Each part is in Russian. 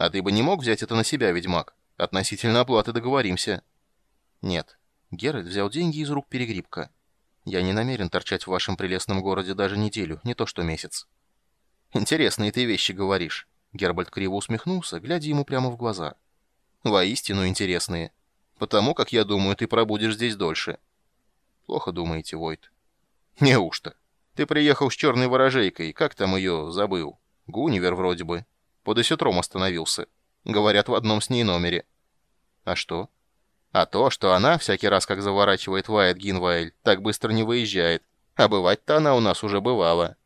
А ты бы не мог взять это на себя, ведьмак? Относительно оплаты договоримся». «Нет». Геральт взял деньги из рук перегрибка. «Я не намерен торчать в вашем прелестном городе даже неделю, не то что месяц». «Интересные ты вещи говоришь». Гербальд криво усмехнулся, глядя ему прямо в глаза. «Воистину интересные. Потому как, я думаю, ты пробудешь здесь дольше». «Плохо думаете, Войт». «Неужто? Ты приехал с черной ворожейкой, как там ее, забыл? Гунивер вроде бы. Под осетром остановился. Говорят, в одном с ней номере». «А что?» «А то, что она, всякий раз, как заворачивает Вайт Гинвайль, так быстро не выезжает. А бывать-то она у нас уже бывала».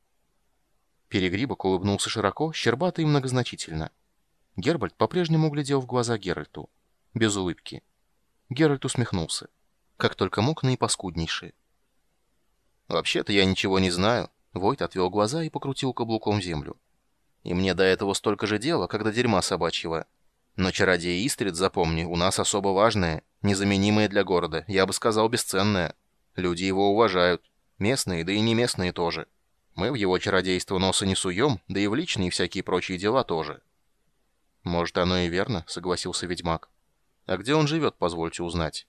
Перегрибок улыбнулся широко, щербато и многозначительно. Гербальд по-прежнему глядел в глаза Геральту. Без улыбки. Геральт усмехнулся. Как только мог, наипаскуднейший. «Вообще-то я ничего не знаю». Войт отвел глаза и покрутил каблуком землю. «И мне до этого столько же дела, когда дерьма собачьего. Но чародей Истрид, запомни, у нас особо важное, незаменимое для города, я бы сказал, бесценное. Люди его уважают. Местные, да и не местные тоже. Мы в его чародейство носа не суем, да и в личные всякие прочие дела тоже». «Может, оно и верно», — согласился ведьмак. «А где он живет, позвольте узнать?»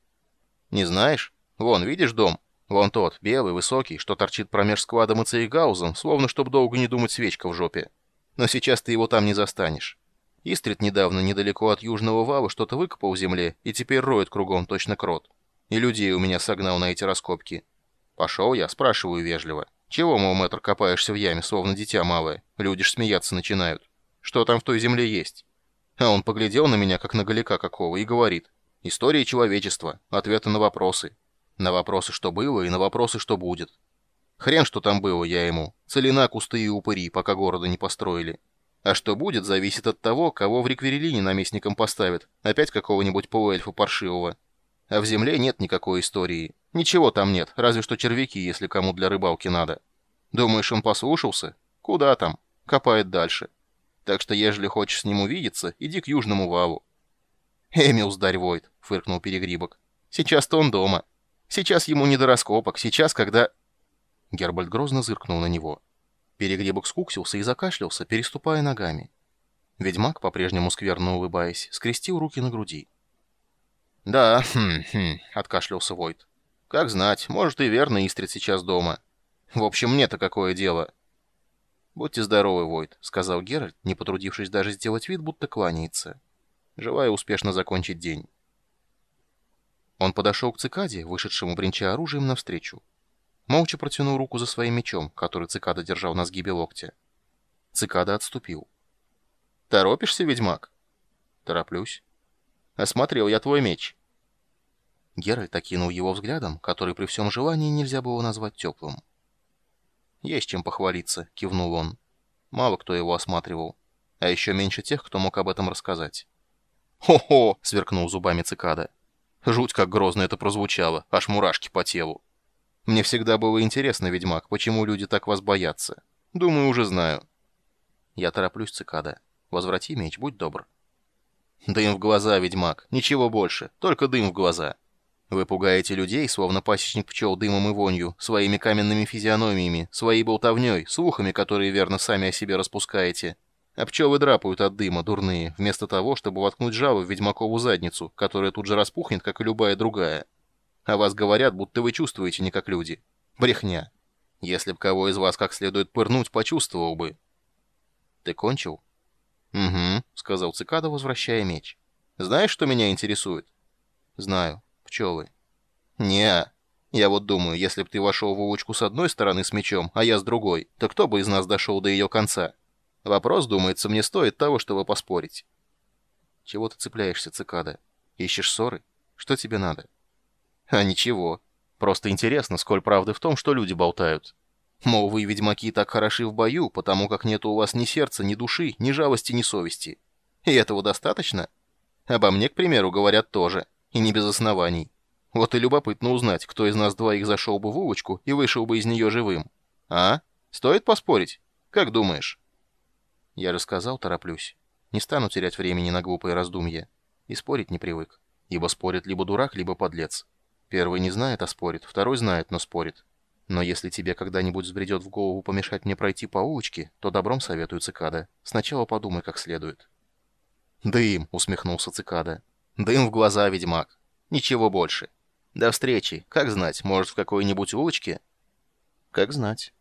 «Не знаешь? Вон, видишь дом? Вон тот, белый, высокий, что торчит промеж складом и Цейгаузом, словно чтоб долго не думать свечка в жопе. Но сейчас ты его там не застанешь. Истрит недавно недалеко от Южного Вала что-то выкопал в земле и теперь роет кругом точно крот. И людей у меня согнал на эти раскопки. Пошел я, спрашиваю вежливо. Чего, мол, мэтр, копаешься в яме, словно дитя малое? Люди ж смеяться начинают. Что там в той земле есть? А он поглядел на меня, как на голика какого, и говорит. История человечества, ответы на вопросы. На вопросы, что было, и на вопросы, что будет. Хрен, что там было, я ему. Целина, кусты и упыри, пока города не построили. А что будет, зависит от того, кого в Рикверелине наместником поставят. Опять какого-нибудь полуэльфа паршивого. А в земле нет никакой истории. Ничего там нет, разве что червяки, если кому для рыбалки надо. Думаешь, он послушался? Куда там? Копает дальше. Так что, ежели хочешь с ним увидеться, иди к южному валу. «Эмил, сдарь Войт», — фыркнул Перегрибок. «Сейчас-то он дома». Сейчас ему не до раскопок, сейчас, когда...» Гербальд грозно зыркнул на него. Перегребок скуксился и закашлялся, переступая ногами. Ведьмак, по-прежнему скверно улыбаясь, скрестил руки на груди. «Да, хм, хм», — откашлялся Войт. «Как знать, может и верно, Истрид сейчас дома. В общем, мне-то какое дело?» «Будьте здоровы, Войт», — сказал Геральт, не потрудившись даже сделать вид, будто кланяется. «Желаю успешно закончить день». Он подошел к цикаде, вышедшему бренча оружием навстречу. Молча протянул руку за своим мечом, который цикада держал на сгибе локтя. Цикада отступил. «Торопишься, ведьмак?» «Тороплюсь». «Осмотрел я твой меч». Геральт окинул его взглядом, который при всем желании нельзя было назвать теплым. «Есть чем похвалиться», — кивнул он. Мало кто его осматривал, а еще меньше тех, кто мог об этом рассказать. «Хо-хо!» — сверкнул зубами цикада. Жуть, как грозно это прозвучало, аж мурашки по телу. Мне всегда было интересно, ведьмак, почему люди так вас боятся. Думаю, уже знаю. Я тороплюсь, цикада. Возврати меч, будь добр. Дым в глаза, ведьмак, ничего больше, только дым в глаза. Вы пугаете людей, словно пасечник пчел дымом и вонью, своими каменными физиономиями, своей болтовней, слухами, которые верно сами о себе распускаете. А пчелы драпают от дыма, дурные, вместо того, чтобы воткнуть жало в ведьмакову задницу, которая тут же распухнет, как и любая другая. А вас говорят, будто вы чувствуете не как люди. Брехня. Если б кого из вас как следует пырнуть, почувствовал бы. Ты кончил? Угу, сказал цикада, возвращая меч. Знаешь, что меня интересует? Знаю. Пчелы. не Я вот думаю, если б ты вошел в улочку с одной стороны с мечом, а я с другой, то кто бы из нас дошел до ее конца? Вопрос, думается, мне стоит того, чтобы поспорить. Чего ты цепляешься, цикада? Ищешь ссоры? Что тебе надо? А ничего. Просто интересно, сколь правды в том, что люди болтают. Мол, вы, ведьмаки, так хороши в бою, потому как нет у вас ни сердца, ни души, ни жалости, ни совести. И этого достаточно? Обо мне, к примеру, говорят тоже, и не без оснований. Вот и любопытно узнать, кто из нас двоих зашел бы в улочку и вышел бы из нее живым. А? Стоит поспорить? Как думаешь? Я рассказал, тороплюсь. Не стану терять времени на глупые раздумья. И спорить не привык. Ибо спорит либо дурак, либо подлец. Первый не знает, а спорит. Второй знает, но спорит. Но если тебе когда-нибудь взбредет в голову помешать мне пройти по улочке, то добром советую цикада. Сначала подумай как следует. «Дым», — усмехнулся цикада. «Дым в глаза, ведьмак. Ничего больше. До встречи. Как знать, может, в какой-нибудь улочке?» «Как знать».